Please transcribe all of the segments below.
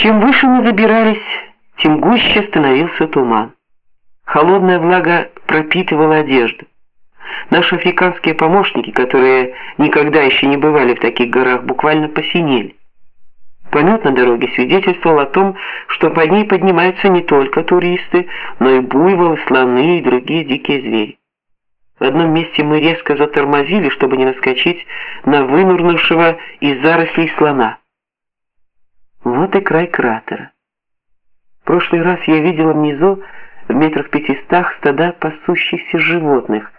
Чем выше мы забирались, тем гуще становился туман. Холодная влага пропитывала одежду. Наши африканские помощники, которые никогда еще не бывали в таких горах, буквально посинели. Помет на дороге свидетельствовал о том, что по ней поднимаются не только туристы, но и буйволы, слоны и другие дикие звери. В одном месте мы резко затормозили, чтобы не наскочить на вынурнувшего из зарослей слона. Вот и край кратера. В прошлый раз я видела внизу в метрах пятистах стада пасущихся животных.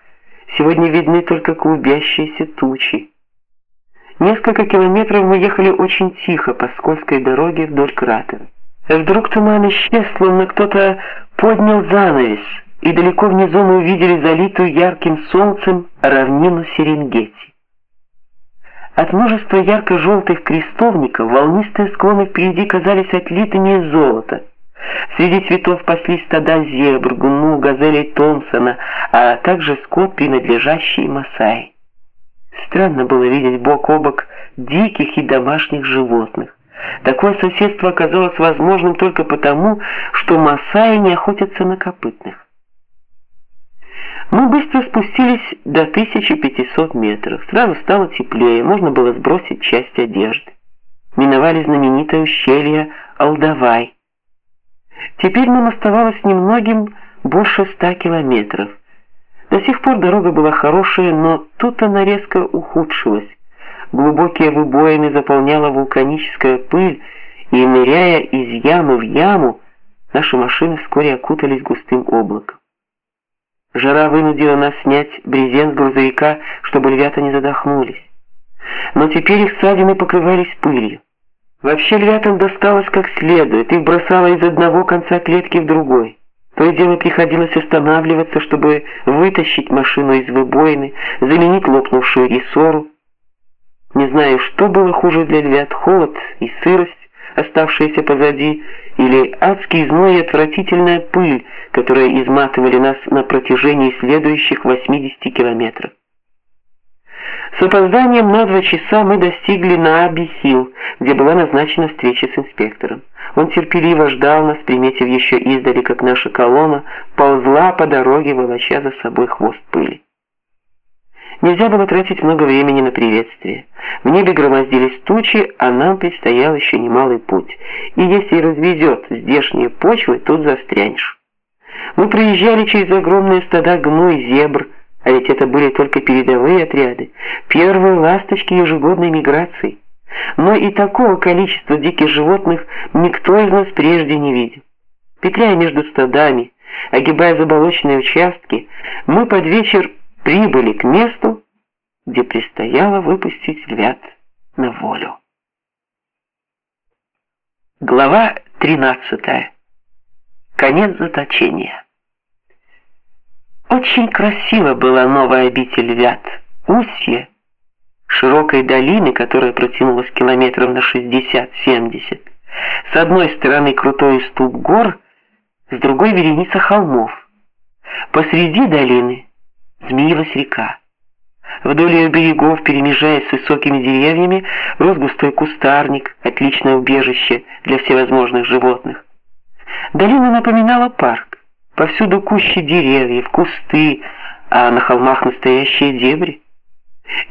Сегодня видны только клубящиеся тучи. Несколько километров мы ехали очень тихо по скользкой дороге вдоль кратера. Вдруг туман исчез, словно кто-то поднял занавес, и далеко внизу мы увидели залитую ярким солнцем равнину Серенгети. От множества ярко-желтых крестовников волнистые склоны впереди казались отлитыми из золота. Среди цветов паслись стада зебр, гну, газелей Томпсона, а также скот, принадлежащий Масаи. Странно было видеть бок о бок диких и домашних животных. Такое соседство оказалось возможным только потому, что масаи не охотятся на копытных. Мы быстро спустились до 1500 метров. Сразу стало теплее, можно было сбросить часть одежды. Миновали знаменитое ущелье Алдавай. Теперь нам оставалось немногим больше ста километров. До сих пор дорога была хорошая, но тут она резко ухудшилась. Глубокие выбоины заполняла вулканическая пыль, и ныряя из ямы в яму, наши машины вскоре окутались густым облаком. Жара вынудила нас снять брезент грузовика, чтобы львята не задохнулись. Но теперь их ссадины покрывались пылью. Вообще львятам досталось как следует, их бросало из одного конца клетки в другой. То и дело приходилось останавливаться, чтобы вытащить машину из выбоины, заменить лопнувшую рессору. Не знаю, что было хуже для львят, холод и сырость, оставшиеся позади, или адский зной и отвратительная пыль, которая изматывали нас на протяжении следующих 80 километров. С опозданием на два часа мы достигли на Абисил, где была назначена встреча с инспектором. Он терпеливо ждал нас, приметив еще издали, как наша колонна ползла по дороге, волоча за собой хвост пыли. Нельзя было тратить много времени на приветствие. В небе громоздились тучи, а нам предстоял еще немалый путь. И если развезет здешние почвы, тут застрянешь. Мы проезжали через огромные стада гной зебр, а ведь это были только передовые отряды, первые ласточки ежегодной миграции. Но и такого количества диких животных никто из нас прежде не видел. Петляя между стадами, огибая заболоченные участки, мы под вечер прибыли к месту, где предстояло выпустить львят на волю. Глава 13. Конец заточения. Очень красиво была новая обитель львят. Устье широкой долины, которая протянулась километров на 60-70. С одной стороны крутой уступ гор, с другой вереница холмов. Посреди долины змеилась река. Вдоль ее берегов, перемежаясь с высокими деревьями, рос густой кустарник, отличное убежище для всевозможных животных. Долина напоминала парк. Повсюду кущи деревьев, кусты, а на холмах настоящие дебри.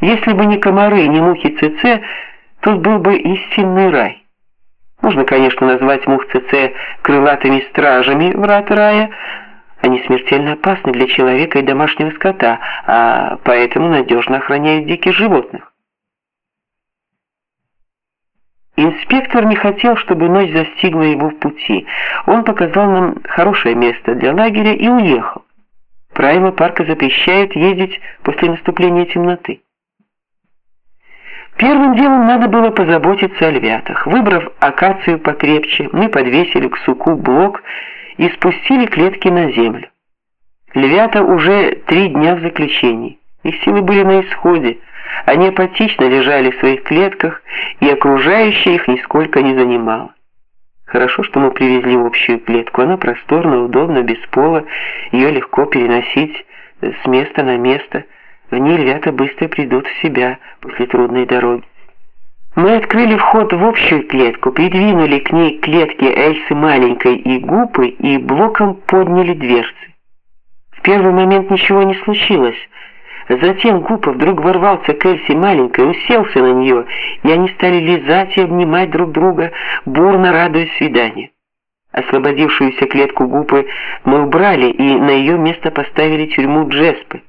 Если бы не комары не мухи ЦЦ, тут был бы истинный рай. Можно, конечно, назвать мух ЦЦ крылатыми стражами врат рая, они смертельно опасны для человека и домашнего скота, а поэтому надежно охраняют диких животных. Инспектор не хотел, чтобы ночь застигла его в пути. Он показал нам хорошее место для лагеря и уехал. Правила парка запрещают ездить после наступления темноты. Первым делом надо было позаботиться о львятах. Выбрав акацию покрепче, мы подвесили к суку блок и спустили клетки на землю. Львята уже три дня в заключении. Их силы были на исходе. Они апатично лежали в своих клетках, и окружающее их нисколько не занимало. Хорошо, что мы привезли общую клетку. Она просторна, удобна, без пола, ее легко переносить с места на место. В ней львята быстро придут в себя после трудной дороги. Мы открыли вход в общую клетку, придвинули к ней клетки Эльсы маленькой и Гупы и блоком подняли дверцы. В первый момент ничего не случилось. Затем Гупа вдруг ворвался к Эльсе маленькой, уселся на нее, и они стали лизать и обнимать друг друга, бурно радуясь свиданию. Освободившуюся клетку Гупы мы убрали и на ее место поставили тюрьму Джеспы.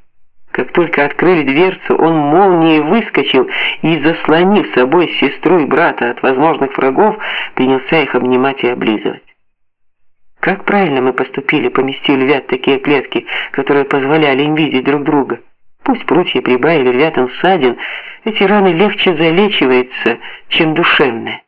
Как только открыли дверцу, он молнией выскочил и, заслонив собой сестру и брата от возможных врагов, принялся их обнимать и облизывать. Как правильно мы поступили, поместив львят в такие клетки, которые позволяли им видеть друг друга. Пусть прутья прибавили львятам ссадин, эти раны легче залечиваются, чем душевные.